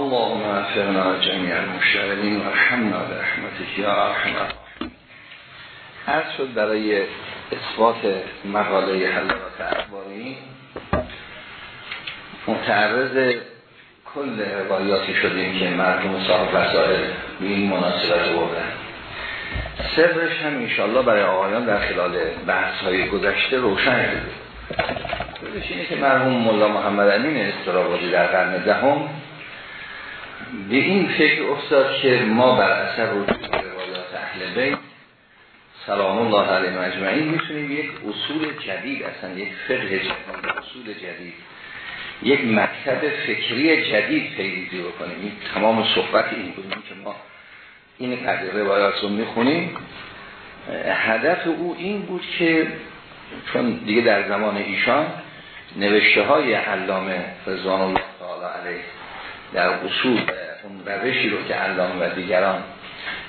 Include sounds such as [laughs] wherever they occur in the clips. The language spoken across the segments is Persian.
اللهم افرنا جميع المشتغلین و رحمنا برحمتك یا ارحم عرض شد برای اثبات مقاله حلوات اخباری متعرض کل روایاتی شدیم که مرحوم صاحب وسائل به این مناسبت بردن. سرش هم انشاءالله برای آقایان در خلال بحث های گذشته روشن شده. اینه که مرحوم مولا محمد امین استرابادی در قرن دهم به این فکر افتاد که ما بر اثر رجوع روایات اهل بیت سلام الله علیه مجمعین می‌تونیم یک اصول جدید اصلا یک فقه جدید اصول جدید یک مکتب فکری جدید پیریزی بکنیم. این تمام صحبت این بودیم که ما این قدر روایات رو می‌خونیم. هدف او این بود که چون دیگه در زمان ایشان نوشته های علامه رضوان الله تعالی علیه در اصول اون روشی رو که علامه و دیگران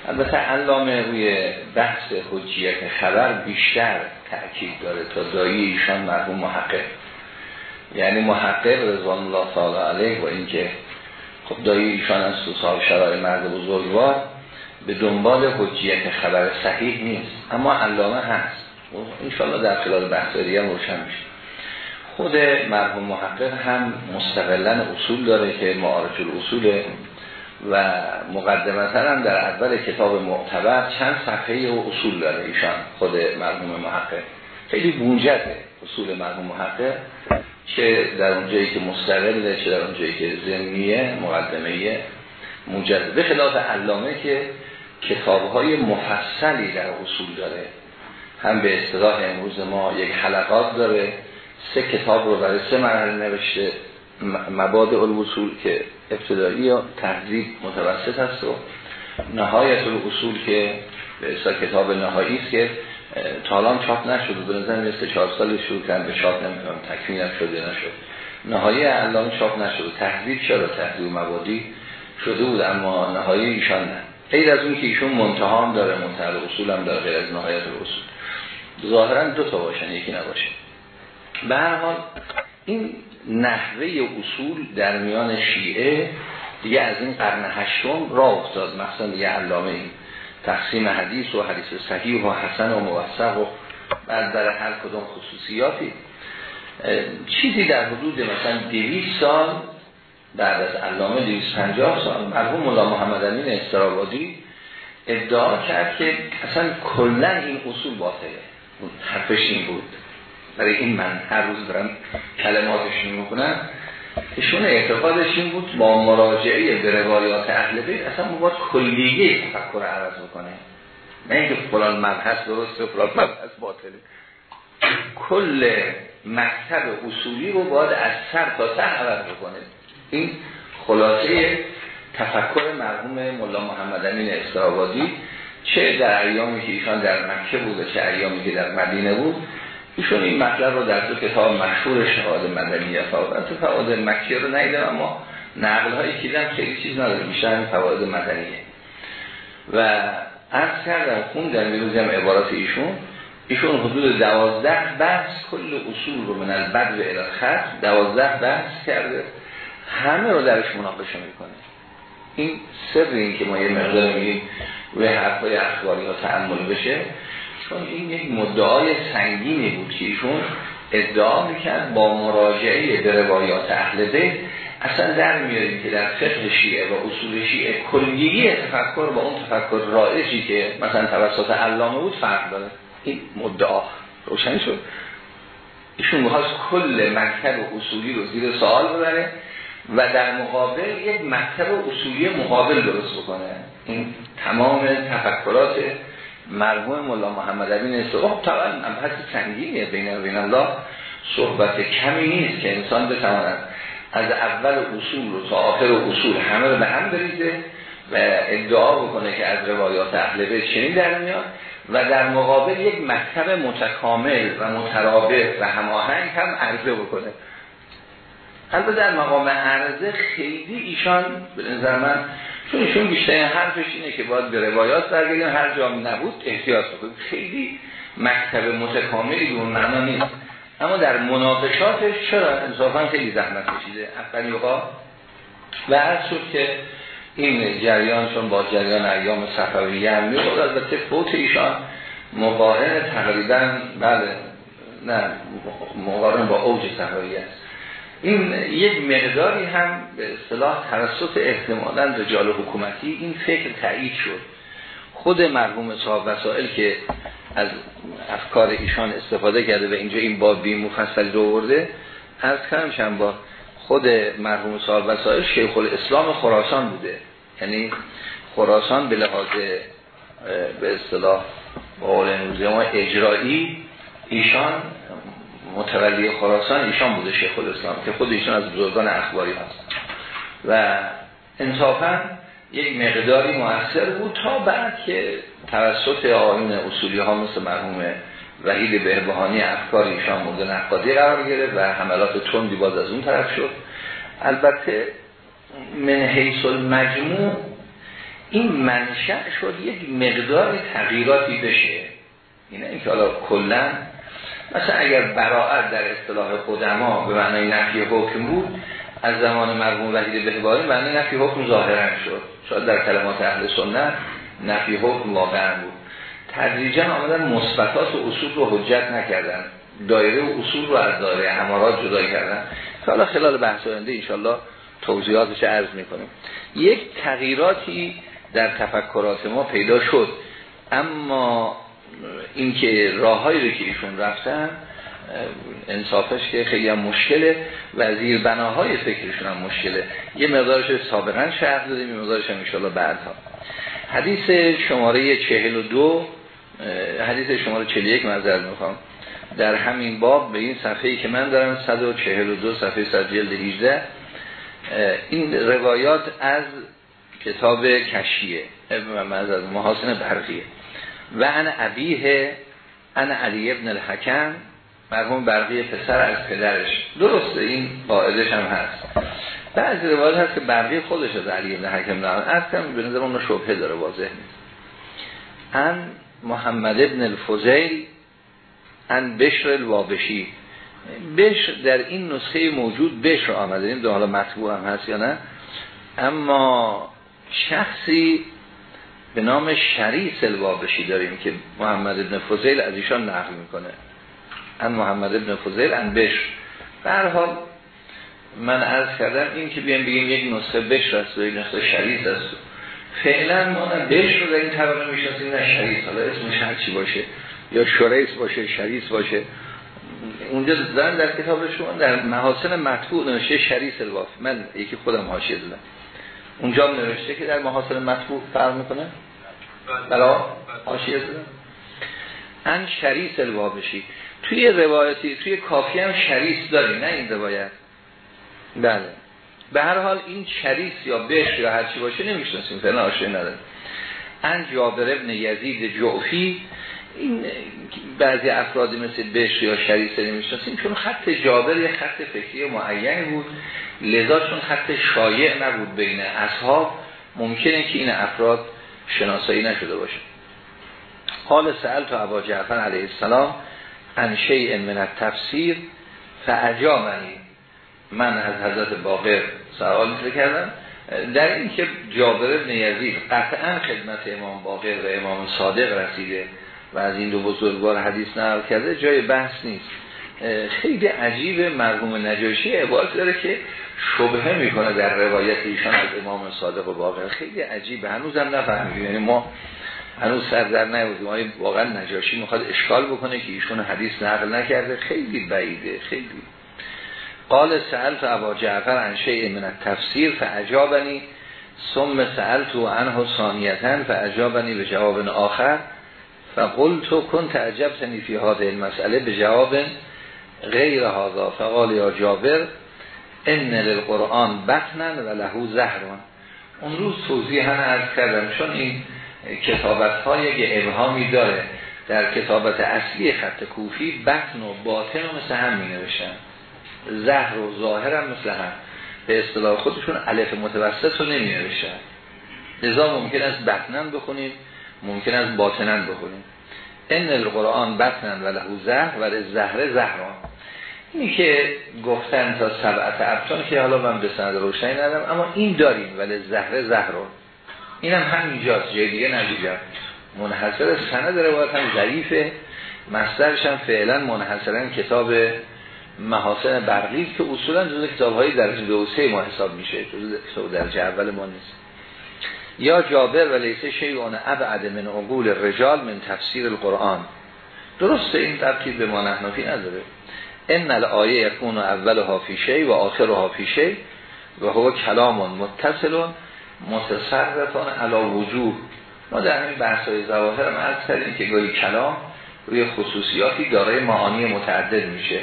البته علامه روی بحث حجیت خبر بیشتر تأکید داره تا دایی ایشان مرحوم محقق. یعنی محقق رضوان الله تعالی علیه و اینکه خب دایی ایشان از شرای مرد بزرگوار به دنبال حجیت خبر صحیح نیست. اما علامه هست. انشاءالله در خلال بحث دیگه روشن میشه. خود مرحوم محقق هم مستقلا اصول داره که معارف الاصول و مقدمتا هم در اول کتاب معتبر چند صفحه و اصول داره ایشان خود مرحوم محقق. خیلی بونجته اصول مرحوم محقق چه در اونجایی که مستقله چه در اونجایی که زمینیه مقدمه موجد به خلاف علامه که کتابهای مفصلی در اصول داره. هم به اصطلاح امروز ما یک حلقات داره. سه کتاب رو برای سه مرحله نوشته مبادع الوصول که ابتدایی یا تهذیب متوسط هست و نهایت الاصول که به اصطلاح کتاب نهایی است که تالان چاپ نشد و به نظر مثل چهار سال شروع کردن به چاپ نمی‌دونم تکمیل شده نشد. نهایی علامه چاپ نشد. تهذیب چرا تهذیب مبادی شده بود؟ اما نهایی ایشان نه. غیر از اون که ایشون منتها داره منتها اصول هم داره غیر از نهایت الاصول. ظاهرا دو تا باشن یکی نباشه. به هر حال این نحوه اصول در میان شیعه دیگه از این قرن هشتم راه افتاد. مثلا دیگه علامه این تقسیم حدیث و حدیث صحیح و حسن و موثق و بعد در هر کدوم خصوصیاتی. چیزی در حدود مثلا 200 سال بعد از علامه 250 سال مرحوم مولا محمد امین استرابادی ادعا کرد که اصلا کلا این اصول باطله. حرفش این بود. برای این من هر روز دارم کلماتش می‌کنم ایشون اعتقادش این بود با مراجعه به روایات اهل بیت اصلا باید کلیه تفکر عوض بکنه. نه اینکه فلان مبحث درسته فلان مبحث باطله. کل مکتب اصولی رو باید از سر تا ته عوض بکنه. این خلاصه تفکر مرحوم مولا محمد امین استرابادی چه در ایامی که ایشان در مکه بود و چه ایامی که در مدینه بود ایشون این مطلب رو در دو کتاب مشهور شهاد مدنی فواد فواد مکه رو نیدم اما نقل هایی که دیدم خیلی چیز نداره بیشتر فواد مدنیه. و عرض کردم خون در میروزم عبارات ایشون. ایشون حدود دوازده بحث کل اصول رو من البد و الخط دوازده بحث کرده. همه رو درش مناقشه می‌کنه. این سر این که ما یه مقدار میگیم روی حرفای اخباری ها تعمل بشه. چون این یک مدعای سنگینی بود که ایشون ادعا می‌کرد با مراجعه به روایات اهل بیت اصلا در میاریم که در فقه شیعه و اصول شیعه کلیگی تفکر با اون تفکر رایجی که مثلا توسط علامه بود فرق داره. این مدعا روشن شد. ایشون می‌خواست کل مکتب اصولی رو زیر سوال ببره و در مقابل یک مکتب اصولی مقابل درست بکنه. این تمام تفکرات مرحوم مولا محمد امین استقام طبعا مبحث سنگینیه. بین بین الله صحبت کمی نیست که انسان بتواند از اول اصول رو تا آخر اصول همه رو به هم بریزه و ادعا بکنه که از روایات اهل چنین در میاد و در مقابل یک مکتب متکامل و مترابط و هماهنگ هم عرضه بکنه. البته در مقام عرضه خیلی ایشان به نظر من چون ایشون بیشتر حرفش اینه که باید به روایات برگردیم هر جا نبود احتیاط بکنیم. خیلی مکتب متکاملی به اون معنا نیست. اما در مناقشاتش چرا؟ انصافا خیلی زحمت کشیده. اولی اوقا و هر شد که این جریان چون با جریان ایام صفویه هم می‌خورد البته فوت ایشان مقارن تقریبا بله نه مقارن با اوج صفویه است. این یک مقداری هم به اصطلاح توسط احتمالا رجال حکومتی این فکر تایید شد. خود مرحوم صاحب وسائل که از افکار ایشان استفاده کرده و اینجا این باب مفصل رو برده از کردم با خود مرحوم صاحب وسائل شیخ الاسلام خراسان بوده. یعنی خراسان به لحاظ به اصطلاح قول ما اجرایی ایشان متولی خراسان ایشان بوده شیخ الاسلام که خود ایشان از بزرگان اخباری هست. و انصافا یک مقداری موثر بود تا بعد که توسط آین اصولی ها مثل مرحوم وحید بهبهانی افکار ایشان مورد نقادی قرار گرفت و حملات تندی باز از اون طرف شد. البته من حیث المجموع این منشأ شد یک مقدار تغییراتی بشه. اینه اینکه حالا کلا مثلا اگر براعت در اصطلاح قدما به معنی نفی حکم بود از زمان مرحوم وحید بهبهانی معنی نفی حکم ظاهرا شد. شاید در کلمات اهل سنت نفی حکم واقعا بود. تدریجا آمدن مثبتات و اصول رو حجت نکردن. دایره و اصول رو از دایره همارات جدا کردن. حالا خلال بحث آینده انشالله توضیحاتش عرض می‌کنیم. یک تغییراتی در تفکرات ما پیدا شد. اما اینکه راههایی رو که ایشون رفتن انصافش که خیلی هم مشکله. و زیر بناهای فکرشون هم مشکله. یه مقدارش سابقا شهر دادیم یه مقدارش هم انشالله بعدها. حدیث شماره 42 حدیث شماره 41 منظر می‌خوام. در همین باب به این صفحه‌ای که من دارم 142 صفحه 100 جلد 18 این روایات از کتاب کشیه از محاسن برقیه. و ان عبیه ان علی ابن الحکم مرحوم برقی پسر از پدرش. درسته این قاعدش هم هست. بعضی روایات هست که برقی خودش از علی ابن حکم نام اصلا به نظر اون شبهه داره واضح نیست. ان محمد ابن الفضیل ان بشر الوابشی. بشر در این نسخه موجود بشر آمده. این حالا مطبوع هم هست یا نه. اما شخصی به نام شریس الوابشی داریم که محمد ابن فضیل از ایشان نقل می‌کنه. ان محمد ابن فضیل ان بشر. در حال من عرض کردم این که بیان بگیم یک نسخه بشر است و یک نسخه شریس است. فعلا ما نه بشر رو در این طبقه می‌شناسیم نه شریس حالا اسمش هر چی باشه؟ یا شریس باشه شریس باشه. اونجا دارن در کتاب شما در محاسن مطبوع نوشته شریس الواف من یکی خودم حاشیه دادم. اونجا نوشته که در محاسن مطبوع فرق می‌کنه؟ برای حاشیه ان شریس الوابشی. توی روایتی توی کافی هم شریس داری نه این روایت؟ بله. به هر حال این شریس یا بش یا هرچی باشه نمی‌شناسیم فعلا آشنه نداره ان جابر ابن یزید جعفی این بعضی افرادی مثل بش یا شریس نمی‌شناسیم چون خط جابر یه خط فکری معین بود. لذا چون خط شایع نبود بین اصحاب ممکنه که این افراد شناسایی نشده باشه. حال سأل تو عبا جعفر علیه السلام ان شیء من التفسیر فعجامنی من از حضرت باقر سوال کردم در این که جابر بن یزید قطعا خدمت امام باقر و امام صادق رسیده. و از این دو بزرگوار حدیث نقل کرده جای بحث نیست. خیلی عجیب مرحوم نجاشی عبارت داره که شبهه می‌کنه در روایت ایشان از امام صادق و باقر. خیلی عجیبه هنوزم نفهمیدیم. یعنی ما هنوز سر در نیوردیم واقعا نجاشی می‌خواد اشکال بکنه که ایشون حدیث نقل نکرده؟ خیلی بعیده خیلی. قال سألت ابا جعفر عن شیء من التفسیر فعجابنی ثم سألت عنه ثانیتا فعجابنی به جواب آخر. فقلت کن تعجبتنی فی هذه المسئله به جواب غیر هذا. فقال یا جابر ان للقرآن بطنا و له زهران اون روز توضیح هم عرض کردم چون این کتابت های یک ابهامی داره در کتابت اصلی خط کوفی بطن و باطن و مثل هم می نوشن زهر و ظاهر هم مثل هم. به اصطلاح خودشون علف متوسط رو نمی نوشن لذا ممکن است بطنن بخونیم. ممکن است باطنن بخونیم ان القرآن بطنن و له زهر و زهر زهران. اینی که گفتن تا سبعت ابطان که حالا من به سند روشنی ندارم اما این داریم ولی زهره زهرون این هم همینجاست جای دیگه ندیدم منحصر سند روایت هم ضعیفه. مصدرش هم فعلا منحصرا کتاب محاسن برقی که اصولا جز کتاب های درجه دو سه ما حساب میشه. جز کتاب درجه اول ما نیست. یا جابر و لیسه شیعون ابعد من عقول رجال من تفسیر القرآن. درسته این ترکیب به ما نحنفی نداره. ان الآیه یکون اولها فی شی و آخرها فی شی و هو کلام متصل متصرفان علا وجوه. ما در همین بحث های زواهر هم از کردیم که گاهی کلام روی خصوصیاتی دارای معانی متعدد میشه.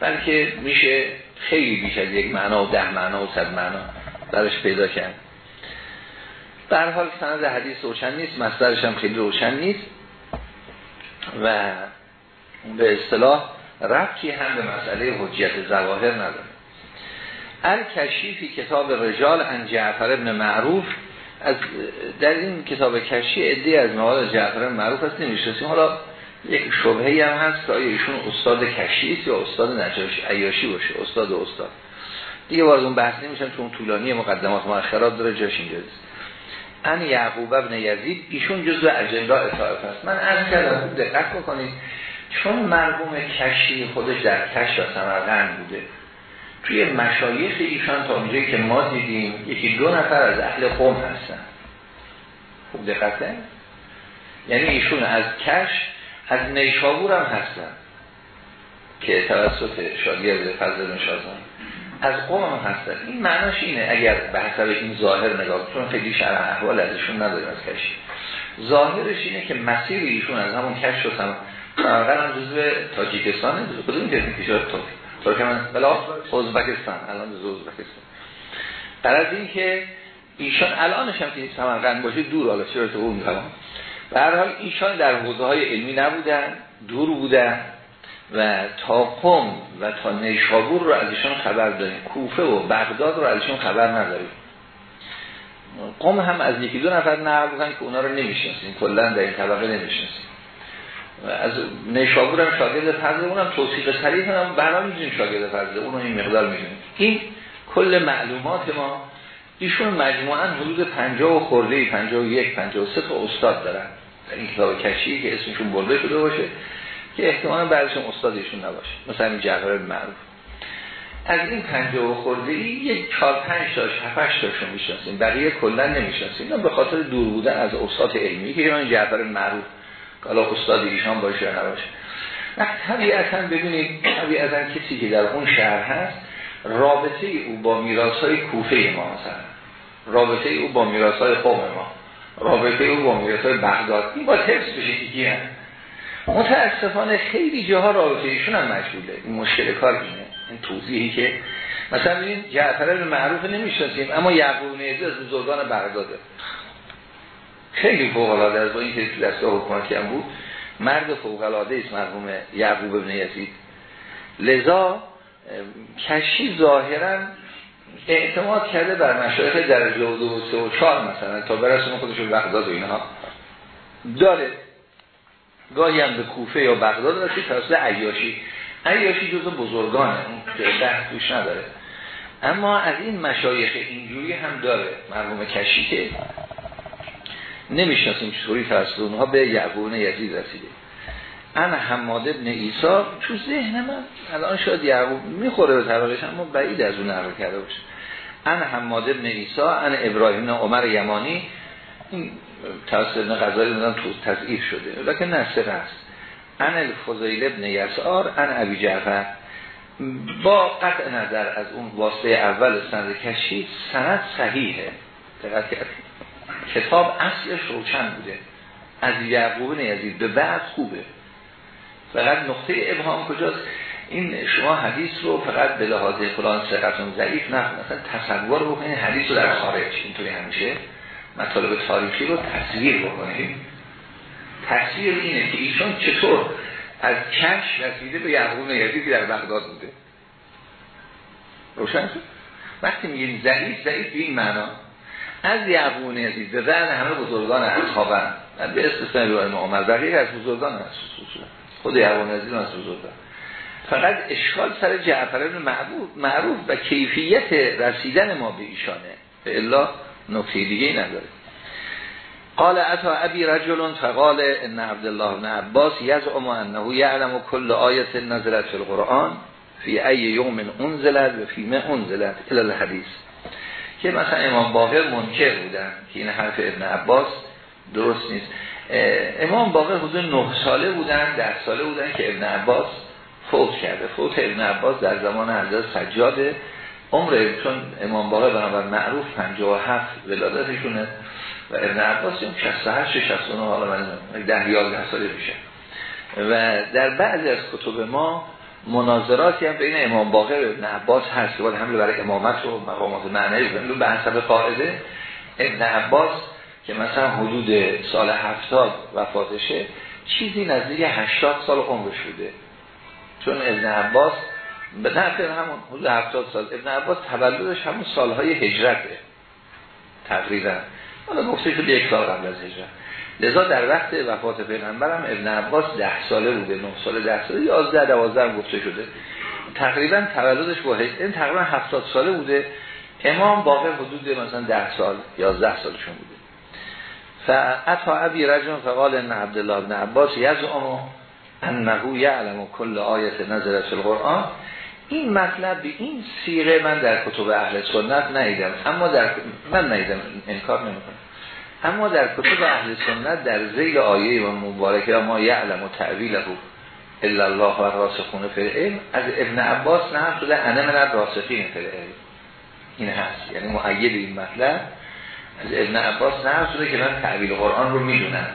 بلکه میشه خیلی بیش از یک معنا و ده معنا و صد معنا درش پیدا کرد. در حال سند حدیث روشن نیست مصدرش هم خیلی روشن نیست. و به اصطلاح ربطی هم به مسئله حجیت زواهر نداره. الکشیفی کتاب رجال ان جعفر ابن معروف از در این کتاب کشی ادی از مواد جعفر معروف هست نمی‌شناسیم. حالا یک شبهی هم هست که آیا ایشون استاد کشی یا استاد نجاشی عیاشی باشه استاد استاد. دیگه وارد اون بحث نمیشن چون طولانی مقدمات مؤخرات داره جاش اینجاست. ان یعقوب ابن یزید ایشون جزء اجندا اطاعت هست من از کردم دقت بکنید چون مرحوم کشی خودش در کش و سمرقند بوده توی مشایخ ایشان تا اونجایی که ما دیدیم یکی دو نفر از اهل قوم هستن. خوب دقته یعنی ایشون از کش از نیشابور هم هستن. که توسط شاگرد فضل نشازان. از قوم هم این معناش اینه اگر به حسب این ظاهر نگاه چون خیلی شرح احوال ازشون نداریم از کشی ظاهرش اینه که مسیر ایشون از همون کش شد هم هم جزو تاجیکستانه کدوم کشور ترکمن بلا ازبکستان. الان جزو ازبکستان. در از این که ایشان الانش هم که سمرقند باشه دور حالا چرا تو اون تمام به هر حال ایشان در حوزه های علمی نبودن دور بودن. و تا قم و تا نیشابور رو از خبر داریم. کوفه و بغداد رو از خبر نداریم. قم هم از یکی دو نفر نقل بودن که اونا رو نمی‌شناسیم. کلا در این طبقه نمی‌شناسیم. از نیشابور هم شاگرد فرض اونم توصیق صریح هم برای می‌دونیم شاگرد فرض. اون این مقدار می‌دونیم. این کل معلومات ما ایشون مجموعا حدود 50 و خورده 51 53 تا استاد دارن. در این کتاب کشی که اسمشون برده شده باشه. که احتمالا بعدشون استادشون نباشه. مثلا این جعفر معروف. از این 50 و خورده ای یک 4 5 تاش 7 8 تاشون می‌شناسیم بقیه کلا نمی‌شناسیم به خاطر دور بودن از استاد علمی که این جعفر معروف. حالا استاد ایشان باشه یا نباشه. و طبیعتا ببینید طبیعتا کسی که در اون شهر هست رابطه او با میراث های کوفه ما مثلا. رابطه او با میراث های ما. رابطه او با میراث های بغداد. این با حفظ بشه. متاسفانه خیلی جاها رابطه ایشون هم مشغوله این مشکل کار اینه. این توضیحی که مثلا این جعفر معروف نمی‌شناسیم اما یعقوب نیزی از بزرگان بغداده خیلی فوق العاده است با اینکه تو دسته حکومتی هم بود. مرد فوق العاده است مرحوم یعقوب ابن یزید. لذا کشی ظاهرا اعتماد کرده بر مشایخ درجه دو و سه و چهار مثلا تا برسون خودش بغداد و اینها. داره. گاهی هم به کوفه یا بغداد رسید توسط عیاشی. عیاشی جزو بزرگانه اون ده توش نداره. اما از این مشایخ اینجوری هم داره مرحوم کشی که نمی‌شناسیم چطوری توسط اونها به یعقوب یزید رسیده. انا حماد ابن ایسا تو ذهن من الان شاید یعقوب می‌خوره به طبقش اما بعید از اون نقل کرده باشه. انا حماد ابن ایسا انا ابراهیم عمر یمانی این توسط ابن غزالی تو تضعیف شده. لکن نصر است. انا الفضیل ابن یسار انا ابی جعفر. با قطع نظر از اون واسطه اول سند کشی سند صحیحه. دقت کردید؟ کتاب اصلش روشن بوده. از یعقوب یزید. به بعد خوبه. فقط نقطه ابهام کجاست؟ این شما حدیث رو فقط به لحاظ فلان سقطون ضعیف نه مثلا تصور بکنید. حدیث رو در خارج. اینطوری همیشه. مطالب تاریخی رو تصویر بکنید تصویر اینه که ایشون چطور از کش رسیده به یعقوب یزید که در بغداد بوده. روشن وقتی میگیم ضعیف ضعیف به این معنا از یعقوب یزید به ذهن همه بزرگان اصحابن. به استثناء روای عمر بقیه از بزرگان هست خود یعقوب یزید از بزرگان. فقط اشکال سر جعفر معروف, معروف و کیفیت رسیدن ما به ایشانه. به الا نکته دیگه نداره. قال اتا ابی رجل فقال ان عبدالله بن عباس یزعم انه یعلم کل آیت نزلت فی القرآن فی ای یوم انزلت و فی ما انزلت الى الحدیث. که مثلا امام باقر منکر بودن که این حرف ابن عباس درست نیست. امام باقر حدود نه ساله بودن ده ساله بودن که ابن عباس فوت کرده. فوت ابن عباس در زمان حضرت سجاده عمر چون امام باقر بنابر معروف 57 ولادتشونه و ابن عباس هم 68 69 حالا من ده 11 ساله میشه. و در بعضی از کتب ما مناظراتی هم بین امام باقر و ابن عباس هست که باید حمله برای امامت و مقامات معنی به حسب قاعده. ابن عباس که مثلا حدود سال هفتاد وفاتشه چیزی نزدیک 80 سال عمرش بوده. چون ابن عباس به نفع همون حدود 70 سال ابن عباس تولدش همون سالهای هجرته تقریبا. حالا گفته شده یک سال قبل از هجرت. لذا در وقت وفات پیغمبرم ابن عباس ده ساله بوده 9 ساله ده ساله 11 12 گفته شده. تقریبا تولدش با این تقریبا 70 ساله بوده. امام باقر حدود مثلا 10 سال 11 سالشون بوده. فاتا ابی رجل فقال ان عبدالله بن عباس یزعم انه یعلم کل آیت فی القرآن. این مطلب به این سیره من در کتب اهل سنت ندیدم. اما در من ندیدم انکار نمی‌کنم. اما در کتب اهل سنت در زیل آیه و مبارکه ما یعلم و تعویله الا الله و راسخون فی از ابن عباس نه شده انه من راسخین فی این هست. یعنی معید این مطلب. از ابن عباس نه شده که من تعویل قرآن رو می‌دونم.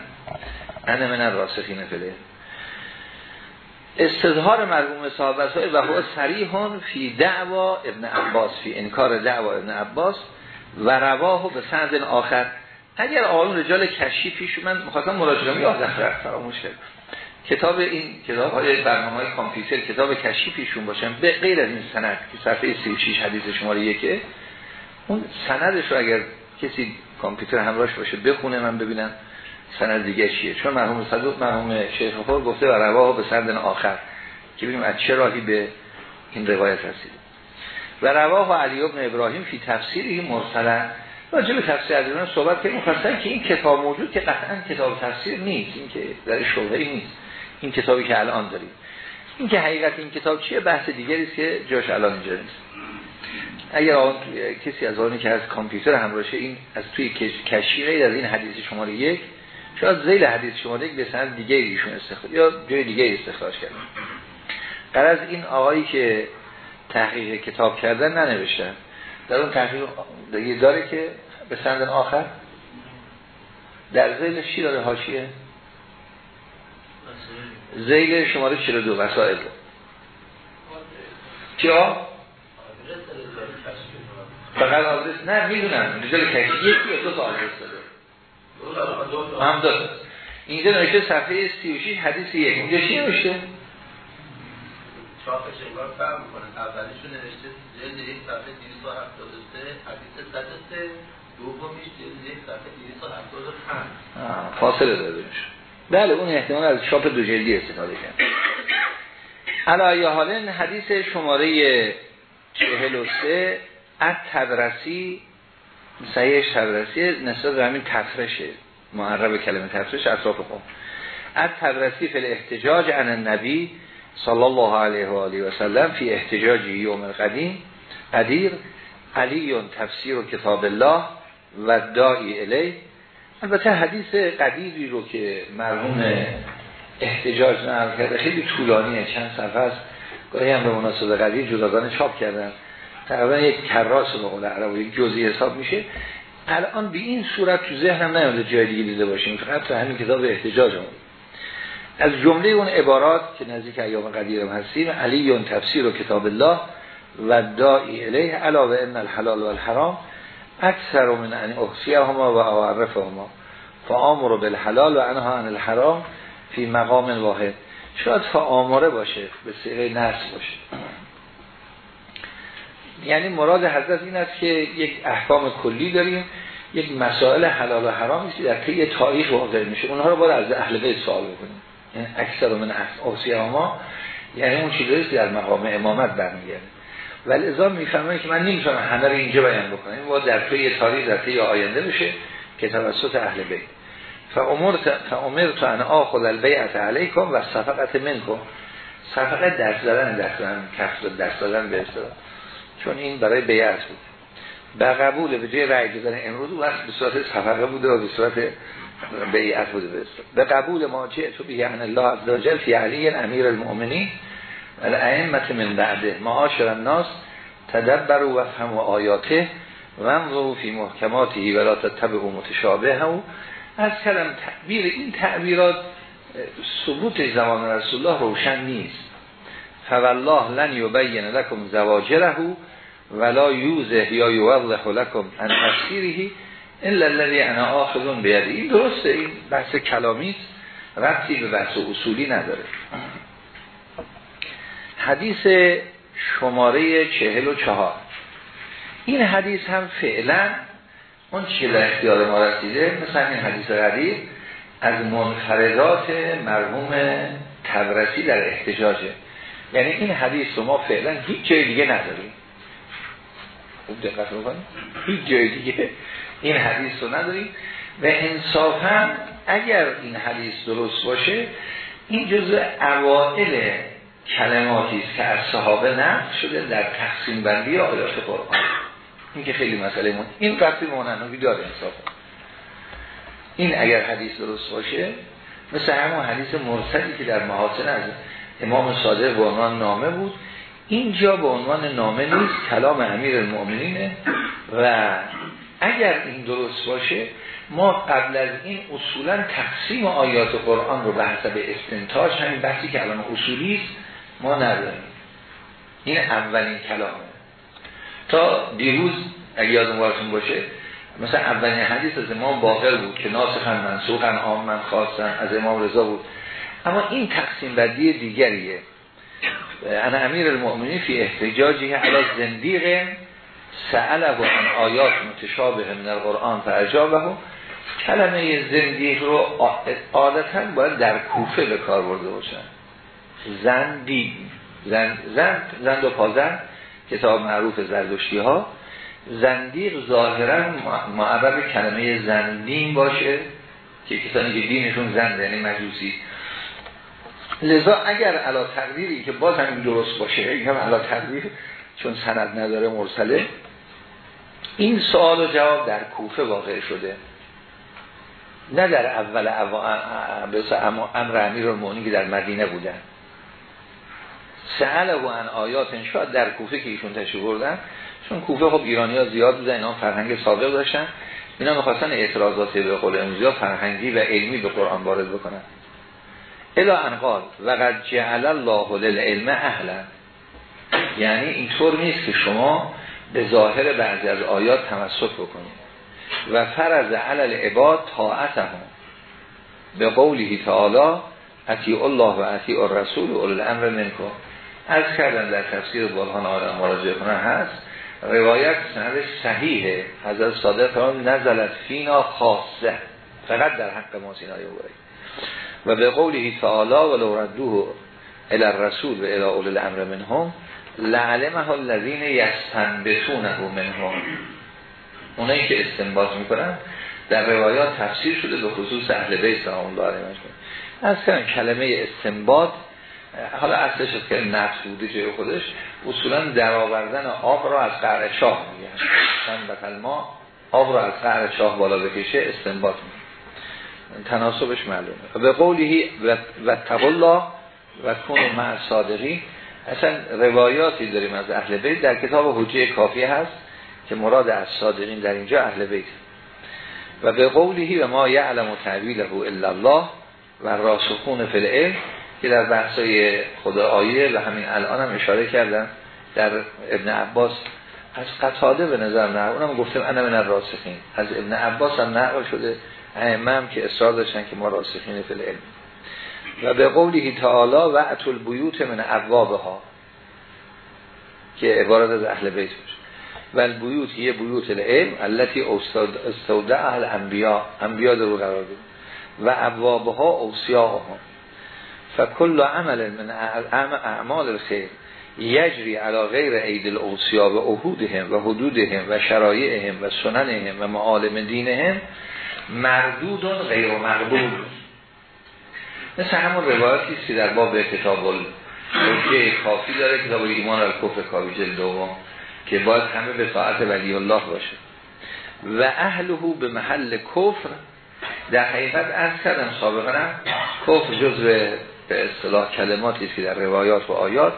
انه من راسخین فی العلم. استظهار مرحوم صحابت های و هو سریحون فی دعوا ابن عباس فی انکار دعوا ابن عباس و رواه به سند آخر. اگر آقایون رجال کشی پیش من مخاطب مراجعه می آدم فراموش کرد کتاب این کتاب های برنامه های کامپیوتر کتاب کشی پیشون باشن به غیر از این سند که صفحه 36 حدیث شماره یکه اون سندش رو اگر کسی کامپیوتر همراهش باشه بخونه من ببینم. سند دیگه چیه؟ چون مرحوم صدوق مرحوم شیخ خور گفته و رواه به سند آخر. که ببینیم از چه راهی به این روایت رسید و رواه علی ابن ابراهیم فی تفسیری مرسلا. راجع تفسیر از ایران صحبت که مفصل که این کتاب موجود که قطعا کتاب تفسیر نیست. این که در شبهه نیست. این کتابی که الان داریم. این که حقیقت این کتاب چیه؟ بحث دیگری است که جاش الان اینجا نیست. اگر آن کسی از آنی که از کامپیوتر همراشه این از توی کشی غیر از این حدیث شماره یک شاید زیل حدیث شماره یک به سند دیگه ایشون استخراج یا جای دیگه استخراج کردن قرار این آقایی که تحقیق کتاب کردن ننوشتن. در اون تحقیق دیگه داره که به سند آخر؟ در زیل چی داره؟ حاشیه؟ زیل شماره 42 وسائل. چیا فقط آدرس؟ نه می‌دونم. رجال کشی یکی یا دو تا آدرس داده هم داده اینجا نوشته صفحه 36 حدیث یک. اونجا چی نوشته؟ چاپش انگار فرق می‌کنه اولیشو نوشته جلد یک صفحه 273 حدیث 103 دومیش جلد یک صفحه 275 فاصله داده میشه بله اون احتمال از چاپ دو جلدی استفاده کرد. علایه حال حدیث شماره 43 از تدرسی صحیح تدرسی نسبت به همین تفرشه معرب کلمه تفرش اطراف قوم. از تدرسی فی الاحتجاج عن النبی صلی الله علیه و آله و سلم فی احتجاج یوم القدیم. قدیر علی تفسیر و کتاب الله و دائی الی. البته حدیث قدیری رو که مرحوم احتجاج نقل کرده خیلی طولانیه چند صفحه است. گاهی هم به مناسبه قدیر جداگانه چاپ کردن. تقریبا یک کراس به قول عرب یک جزئی حساب میشه. الان به این صورت تو ذهنم نیامده جای دیگه دیده باشیم فقط تو همین کتاب احتجاج هم. از جمله اون عبارات که نزدیک ایام قدیر هستیم علی تفسیر و کتاب الله و دائی الیه علاوه ان الحلال و الحرام اکثر من ان هما و اعرف هما فآمر بالحلال و انها عن الحرام فی مقام واحد. شاید فآمره باشه به سیغه نص باشه. یعنی مراد حضرت این است که یک احکام کلی داریم یک مسائل حلال و حرام که در طی تاریخ واقع میشه. اونها رو باید از اهل بیت سوال بکنیم. یعنی اکثر من اوصیه ما یعنی اون چیزایی در مقام امامت برمیگرده. ولی ازا می‌فهمه که من نمی‌تونم همه رو اینجا بیان بکنم و در طی تاریخ در طی آینده بشه که توسط اهل بیت. فامرت ان آخذ البیعت علیکم و صفقت منکم صفقه دست دادن دست دادن کف دست دادن به اصطلاح چون این برای بیعت بود. به قبول به جای رأی دادن امروز وقت به صورت صفقه بوده و به صورت بیعت بوده به قبول ما چه تو به ان الله عز وجل فی علی امیر المؤمنین الائمه من بعده. معاشر الناس تدبر و فهم آیاته و انظروا فی محکماته ولا تتبعوا متشابهه. از کلم تعبیر این تعبیرات ثبوت زمان رسول الله روشن نیست. فوالله لن یبین لکم زواجره. ولا یوزه یا یوضح لکم ان تفسیره الا الذي انا آخذون بیده. این درسته این بحث کلامی ربطی به بحث اصولی نداره. حدیث شماره چهل و چهار. این حدیث هم فعلا اون چه اختیار ما رسیده مثل این حدیث قدیر از منفردات مرحوم تبرسی در احتجاجه. یعنی این حدیث رو ما فعلا هیچ جای دیگه نداریم. خوب دقت بکنیم هیچ جای دیگه این حدیث رو نداریم و انصافا اگر این حدیث درست باشه این جزء اوائل کلماتی است که از صحابه نقل شده در تقسیم بندی آیات قرآن. این که خیلی مسئله مون این قطعی ماننوی داره انصافا. این اگر حدیث درست باشه مثل همون حدیث مرسلی که در محاسن از امام صادق به عنوان نامه بود اینجا به عنوان نامه نیست کلام امیر المؤمنینه. و اگر این درست باشه ما قبل از این اصولا تقسیم آیات قرآن رو به حسب استنتاج همین بحثی که الان اصولی است ما نداریم. این اولین کلامه. تا دیروز اگر یادم باشه مثلا اولین حدیث از امام باقر بود که ناسخن منسوخن من خواستن از امام رضا بود. اما این تقسیم بدی دیگریه. انا امیر المؤمنین فی احتجاجی علی زندیق سأله و ان آیات متشابه من القرآن فعجابه کلمه زندیق رو عادتا باید در کوفه به کار برده باشن. زندیق زند, زند, زند و پازن کتاب معروف زردشتی ها زندیق ظاهرا معرب کلمه زندین باشه که کسانی که دینشون زند یعنی مجوسی. لذا اگر علا تقدیری که باز همین درست باشه این هم علا تقدیر چون سند نداره مرسله. این سوال و جواب در کوفه واقع شده. نه در اول امر امیر المونی که در مدینه بودن. سهل و ان آیات شاید در کوفه که ایشون تشریف بردن چون کوفه خب ایرانی ها زیاد بودن اینا فرهنگ سابق داشتن. اینا می‌خواستن اعتراضات به قول امزیا فرهنگی و علمی به قرآن وارد بکنن. الا انقال و قد جعل الله للعلم اهلا. یعنی اینطور نیست که شما به ظاهر بعضی از آیات تمسک بکنید. و فرض علل عباد طاعتهم. به قوله تعالی اتی الله و اتی الرسول و اول الامر منکم. از کردن در تفسیر برهان آدم مراجعه کنن هست روایت سندش صحیحه. حضرت صادق نزلت فینا خاصه. فقط در حق ما سینای و به قوله تعالی ولو ردوه الى الرسول و الى اول الامر منهم لعلمه الذین یستنبتونه منهم. اونایی که استنباط می‌کنن در روایات تفسیر شده به خصوص اهل بیت سلام الله علیه از کلمه استنباط حالا اصلش که نفس بوده جای خودش اصولا در آوردن آب را از قعر چاه میگن. سن ما آب را از قعر بالا بکشه استنباط تناسبش معلومه. به قولی و تقلا و کن مع صادقی. اصلا روایاتی داریم از اهل بیت. در کتاب حجه کافی هست که مراد از صادقین در اینجا اهل بیت. و به قولی و ما یعلم و تعویله الا الله و راسخون فی که در بحثای خدا آیه و همین الان هم اشاره کردن در ابن عباس. از قطاده به نظر نه اونم گفتم انا من راسخین از ابن عباس هم نقل شده. ائمه که اصرار داشتن که ما راسخین فی العلم. و به قولی تعالی و اتل بیوت من ابوابها که عبارت از اهل بیت باشه و البیوت یه بیوت العلم التي استودع اهل انبیا انبیا در قرار بود و ابوابها اوسیاءها فکل عمل من اعمال الخیر یجری علا غیر عید الاوسیا و عهودهم و حدودهم و شرایعهم و سننهم و معالم دینهم مردود غیر مقبول مثل همون روایتی که در باب کتاب الحجه کافی داره کتاب ایمان الکفر کافی جلد دوم که باید همه به طاعت ولی الله باشه. و اهله به محل کفر در حقیقت از کردم سابقا کفر جزو به اصطلاح کلماتی که در روایات و آیات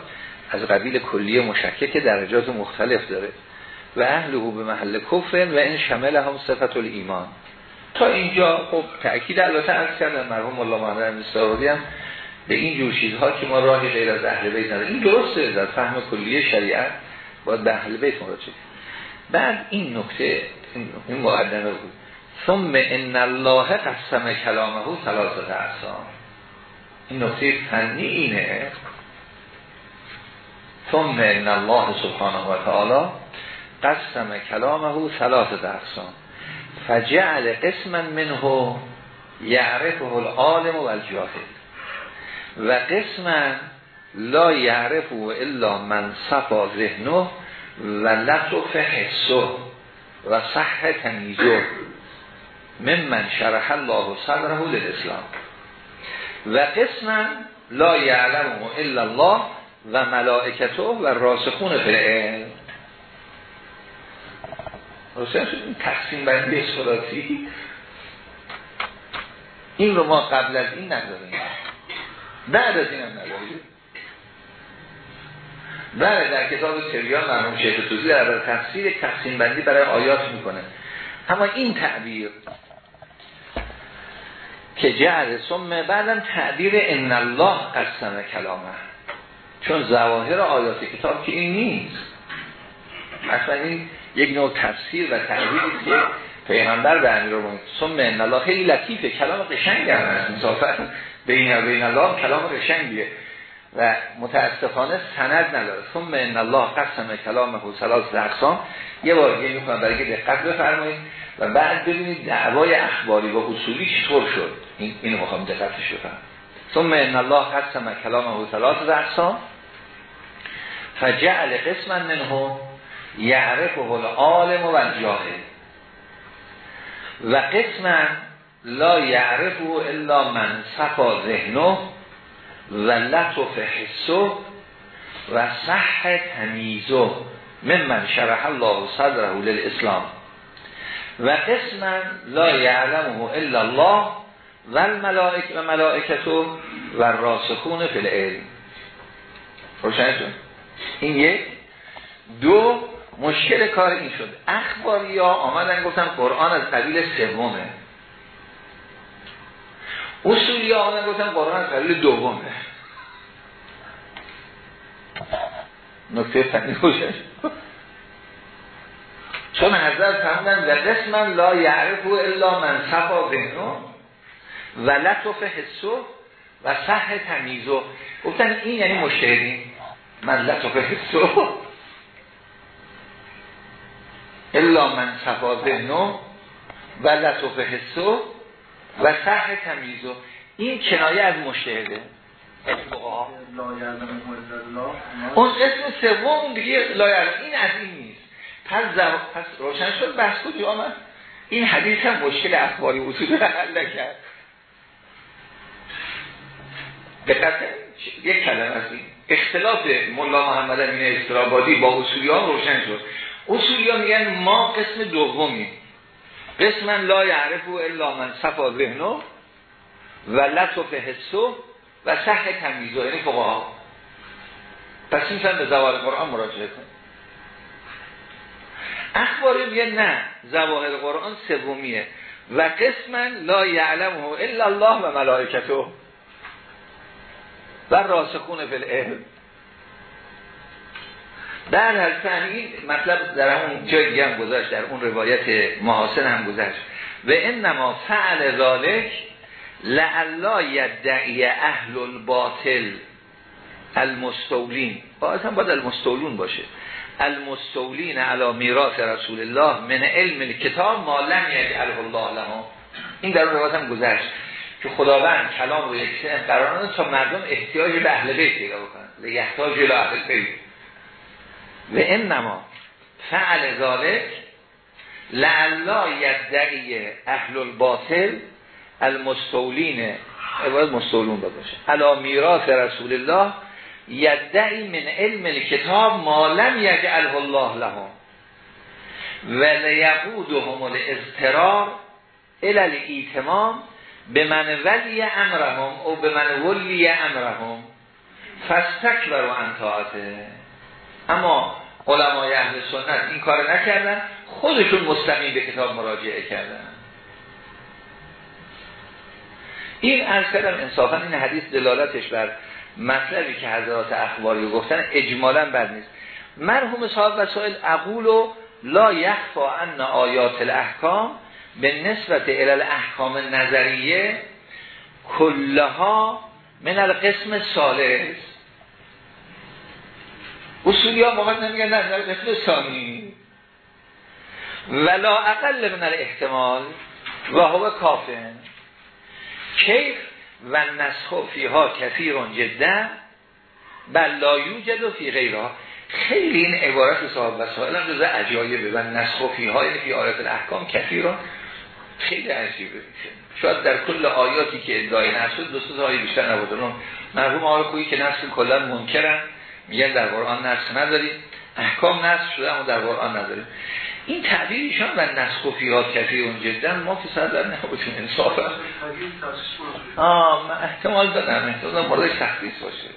از قبیل کلیه مشکک درجات مختلف داره. و اهله به محل کفر و این شمل هم صفت الایمان. تا اینجا خب تأکید البته از کردم مرحوم الله محمد هم به این جور چیزها که ما راهی غیر از اهل بیت نداریم. این درسته در فهم کلیه شریعت باید به اهل بیت مراجعه بعد این نکته این مقدمه بود. ثم ان الله قسم کلامه ثلاثه اقسام. این نکته فنی اینه. ثم ان الله سبحانه و تعالی قسم کلامه ثلاثه اقسام. فجعل قسما منه یعرفه العالم و الجاهل و قسما لا یعرفه الا من صفا ذهنه و لطف حسه و صح تمیزه من من شرح الله صدره للاسلام. و قسما لا یعلمه الا الله و ملائکته و راسخون العلم. این تقسیم بندی اصفالاتی این رو ما قبل از این نداریم. بعد از این هم نداریم. بله در کتاب تریان مرحوم شیخ توزی در تفسیر تقسیم بندی برای آیات می‌کنه. اما این تعبیر که جعل سمه بعدم تعبیر ان الله قسم کلامه. چون ظواهر آیات کتاب که این نیست. اصلا این یک نوع تفسیر و تعبیری که پیغمبر به امیر رو سم ان الله خیلی لطیفه کلام قشنگ هست. انصافا بین بین الله کلام قشنگیه و متاسفانه سند نداره. ثم ان الله قسم کلام ثلاث اقسام. یه بار دیگه می‌کنم برای که دقت بفرمایید و بعد ببینید دعوای اخباری و اصولی چطور شد. این اینو می‌خوام دقتش بفرمایید. ثم ان الله قسم کلام ثلاث اقسام. فجعل قسما منه یعرفه العالم و الجاهل و قسما لا یعرفه الا من صفا ذهنه و لطف حسه و صح تمیزه من من شرح الله صدره للاسلام. و قسما لا یعلمه الا الله و الملائک و ملائکته و راسخون فی العلم. روشن این یک. دو مشکل کار این شد. اخباری ها آمدن گفتن قرآن از قبیل سومه. اصولی ها آمدن گفتن قرآن از قبیل دومه. نکته فنی خوشش. چون حضرت فهمدن و قسما لا یعرفو الا من صفا ذهنو و لطف حسو و صح تمیزو. گفتن این یعنی مشتهدین من لطف حسو الا من صفا ذهنو و لطف حسو و صح تمیزو این کنایه از مشتهده اون اسم سوم دیگه لایل این از این نیست. پس, پس روشن شد بحث کجا آمد این حدیث هم مشکل اخباری اصول [laughs] حل کرد دقت یک کلمه از این. اختلاف ملا محمد امین استرابادی با اصولیان روشن شد. اصولیان میگن ما قسم دومی قسم لا یعرفو الا من صفا ذهنو و لطف حسو و صح تمیزو یعنی فقها. پس این به زوال قرآن مراجعه کن اخباری میگه نه زواهر قرآن سومیه. و قسما لا یعلمه الا الله و ملائکته. و راسخون فی العلم. در هر این مطلب در همون جای هم گذاشت در اون روایت محاسن هم گذاشت. و انما فعل ذالک لعلا یدعی اهل الباطل المستولین. باید هم باید المستولون باشه. المستولین علی میراث رسول الله من علم کتاب ما لم یجعله الله لهم. این در اون روایت هم گذشت که خداوند کلام رو یک قرار تا مردم احتیاج به اهل بیت پیدا بکنن. یحتاج الى اهل بیت. و انما فعل ذالک لعلا یدعی اهل الباطل المستولین عبارت مستولون باشه علا میراث رسول الله یدعی من علم الکتاب ما لم یجعله الله لهم و لیقودهم الاضطرار الى الایتمام به من ولی امرهم او به من ولی امرهم فستکبر و انتاعته اما علمای اهل سنت این کار نکردن خودشون مستقیم به کتاب مراجعه کردن. این از کردم انصافا این حدیث دلالتش بر مطلبی که حضرات اخباری گفتن اجمالا بد نیست. مرحوم صاحب وسائل اقول و لا یخفا ان آیات الاحکام به نسبت الال احکام نظریه کلها من القسم سالس اصولی ها موقع نمیگن نه در قسم ثانی ولا اقل من الاحتمال و هو کافن کیف و نسخ فیها کثیرون جدا بل لا یوجد و فی غیرها. خیلی این عبارت صاحب وسائل هم جزء عجایبه. و نسخ فیها یعنی فی آیات الاحکام کثیرون خیلی عجیبه. شاید در کل آیاتی که ادعای نشد دو سه آیه بیشتر نبوده. مرحوم آقای کویی که نسخ کلا منکرن. میگن در قرآن نسخ نداریم احکام نسخ شده اما در قرآن نداریم این تعبیر ایشان و نسخ و فیات کفی اون جدا ما که صدر نبودیم انصافا آه احتمال دادم احتمال موردش تخصیص باشه.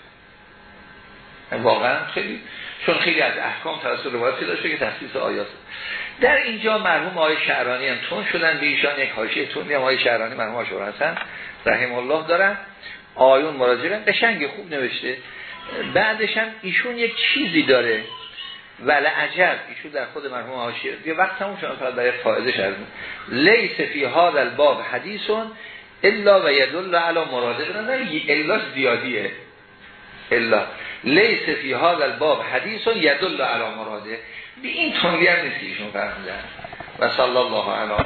واقعا خیلی چون خیلی از احکام توسط روایتی داشته که تخصیص آیات. در اینجا مرحوم آقای شعرانی هم تون شدن به ایشان یک حاشیه تون هم آقای شعرانی مرحوم آشور هستن رحم الله دارن. آیون مراجعه قشنگ خوب نوشته. بعدش هم ایشون یک چیزی داره. ولی عجب ایشون در خود مرحوم حاشیه. یه وقت همون شما فقط برای فائده شد لیس فی هذا الباب حدیثون الا و یدل علی مراده. نه الا زیادیه. الا. لیس فی هذا الباب حدیثون یدل علی مراده. به این تنگی هم نیست ایشون فرمودن و صلی الله علیه